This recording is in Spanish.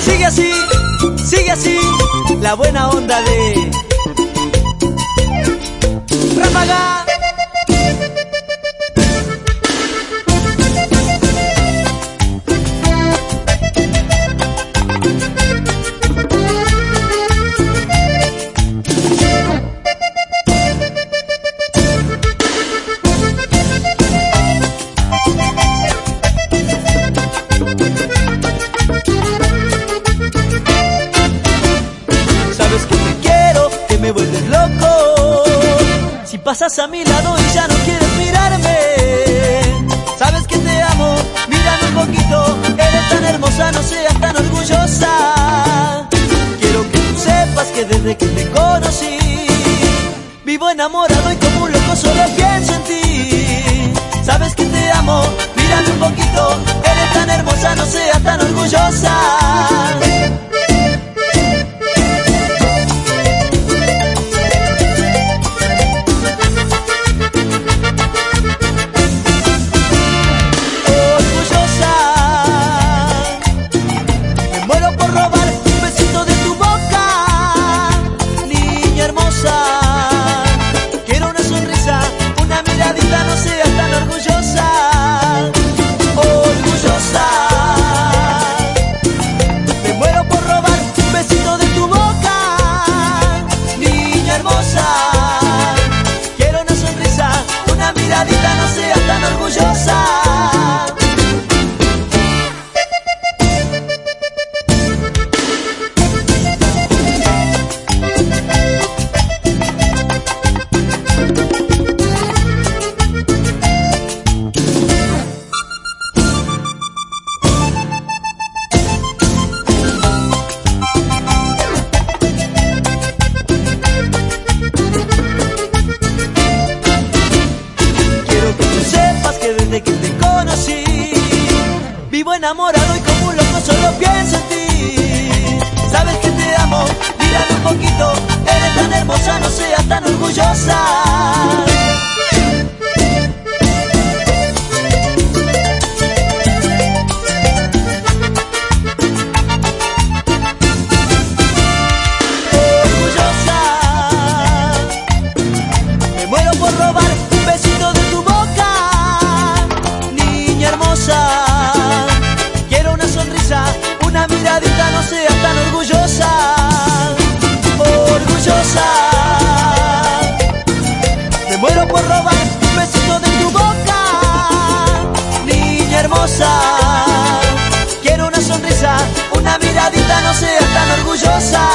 Sigue así, sigue así, la buena onda de pasas a mi lado y ya no quieres mirarme. Sabes que te amo, mírame un poquito. Eres tan hermosa, no seas tan orgullosa. Quiero que tú sepas que desde que te conocí, vivo enamorado y como un loco solo pienso en ti. Sabes que te amo, mírame un poquito. Eres tan hermosa, no seas tan orgullosa. Orgullosa. Que te conocí. Vivo enamorado y como un loco solo pienso Quiero una sonrisa, una miradita, no seas tan orgullosa. Orgullosa. Me muero por robar un besito de tu boca, niña hermosa. Quiero una sonrisa, una miradita, no seas tan orgullosa.